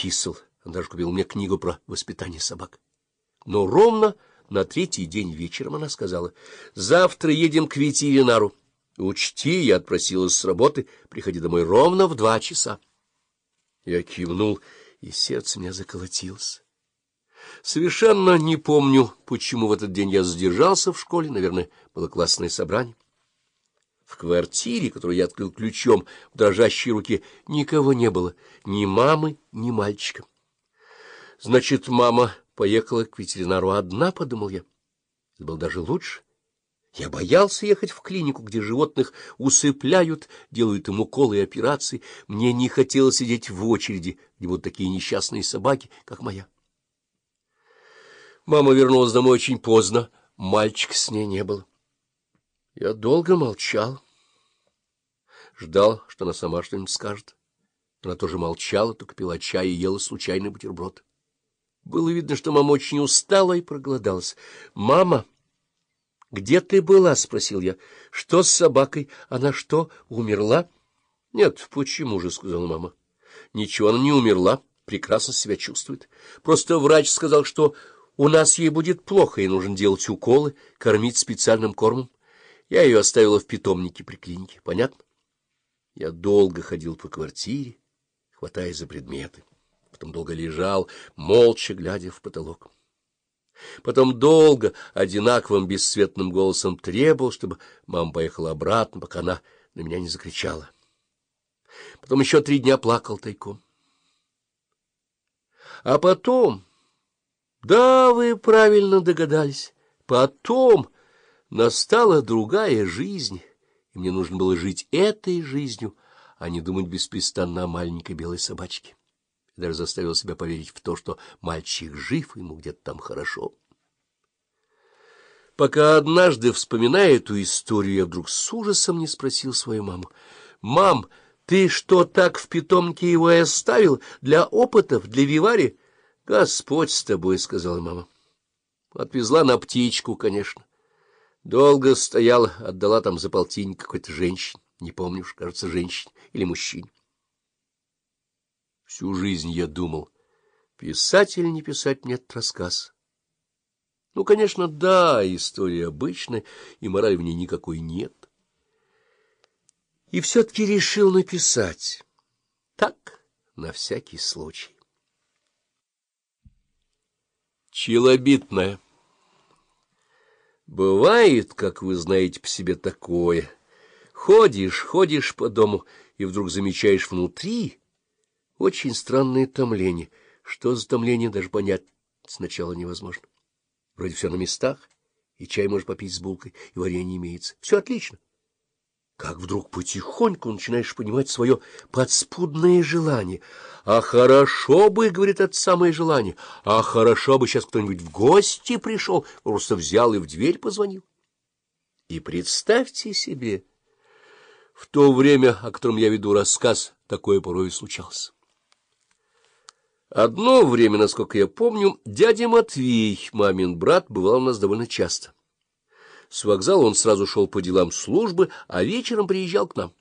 писал. Он даже купил мне книгу про воспитание собак. Но ровно на третий день вечером она сказала, «Завтра едем к ветеринару. Учти, я отпросилась с работы, приходи домой ровно в два часа». Я кивнул, и сердце меня заколотилось. Совершенно не помню, почему в этот день я задержался в школе, наверное, было классное собрание. В квартире, которую я открыл ключом в дрожащей руке, никого не было, ни мамы, ни мальчика. Значит, мама поехала к ветеринару одна, — подумал я. Это было даже лучше. Я боялся ехать в клинику, где животных усыпляют, делают им уколы и операции. Мне не хотелось сидеть в очереди, где будут такие несчастные собаки, как моя. Мама вернулась домой очень поздно, мальчика с ней не было. Я долго молчал, ждал, что она сама что-нибудь скажет. Она тоже молчала, только пила чай и ела случайный бутерброд. Было видно, что мама очень устала и проголодалась. — Мама, где ты была? — спросил я. — Что с собакой? Она что, умерла? — Нет, почему же? — сказала мама. — Ничего, она не умерла, прекрасно себя чувствует. Просто врач сказал, что у нас ей будет плохо, и нужно делать уколы, кормить специальным кормом. Я ее оставила в питомнике при клинике. Понятно? Я долго ходил по квартире, хватаясь за предметы потом долго лежал, молча глядя в потолок. Потом долго, одинаковым бесцветным голосом требовал, чтобы мама поехала обратно, пока она на меня не закричала. Потом еще три дня плакал тайком. А потом... Да, вы правильно догадались. Потом настала другая жизнь, и мне нужно было жить этой жизнью, а не думать беспрестанно о маленькой белой собачке даже заставил себя поверить в то, что мальчик жив, ему где-то там хорошо. Пока однажды, вспоминая эту историю, я вдруг с ужасом не спросил свою маму. — Мам, ты что, так в питомнике его и оставил? Для опытов, для вивари? — Господь с тобой, — сказала мама. Отвезла на птичку, конечно. Долго стояла, отдала там за полтинник какой-то женщине. Не помню уж, кажется, женщине или мужчине. Всю жизнь я думал, писать или не писать мне этот рассказ. Ну, конечно, да, история обычная, и морали в ней никакой нет. И все-таки решил написать. Так, на всякий случай. Челобитное. Бывает, как вы знаете по себе, такое. Ходишь, ходишь по дому, и вдруг замечаешь внутри очень странное томление. Что за томление, даже понять сначала невозможно. Вроде все на местах, и чай можешь попить с булкой, и варенье имеется. Все отлично. Как вдруг потихоньку начинаешь понимать свое подспудное желание. А хорошо бы, — говорит это самое желание, — а хорошо бы сейчас кто-нибудь в гости пришел, просто взял и в дверь позвонил. И представьте себе, в то время, о котором я веду рассказ, такое порой и случалось. Одно время, насколько я помню, дядя Матвей, мамин брат, бывал у нас довольно часто. С вокзала он сразу шел по делам службы, а вечером приезжал к нам.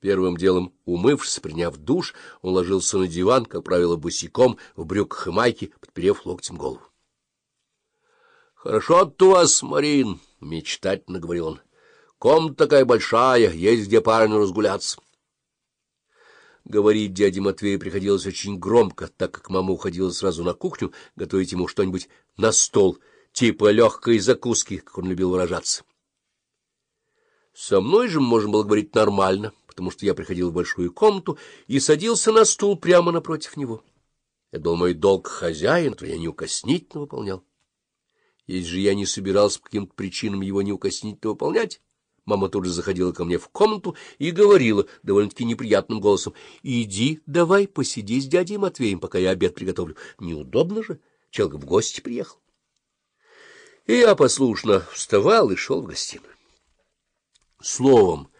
Первым делом, умывшись, приняв душ, он ложился на диван, как правило, босиком, в брюках и майке, подперев локтем голову. — Хорошо у вас, Марин, — мечтательно говорил он. — Комната такая большая, есть где парню разгуляться. Говорить дяде Матвею приходилось очень громко, так как мама уходила сразу на кухню готовить ему что-нибудь на стол, типа легкой закуски, как он любил выражаться. Со мной же можно было говорить нормально, потому что я приходил в большую комнату и садился на стул прямо напротив него. Это был мой долг хозяин, то я неукоснительно выполнял. Если же я не собирался по каким-то причинам его неукоснительно выполнять, Мама тут же заходила ко мне в комнату и говорила довольно-таки неприятным голосом, — Иди, давай, посиди с дядей Матвеем, пока я обед приготовлю. Неудобно же, человек в гости приехал. И я послушно вставал и шел в гостиную. Словом,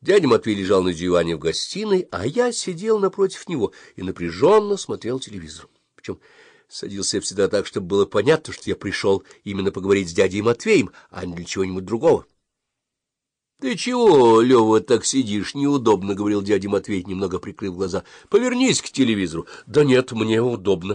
дядя Матвей лежал на диване в гостиной, а я сидел напротив него и напряженно смотрел телевизор. Причем садился я всегда так, чтобы было понятно, что я пришел именно поговорить с дядей Матвеем, а не для чего-нибудь другого. Ты чего, Лёва, так сидишь? Неудобно, — говорил дядя Матвей, немного прикрыв глаза. — Повернись к телевизору. — Да нет, мне удобно.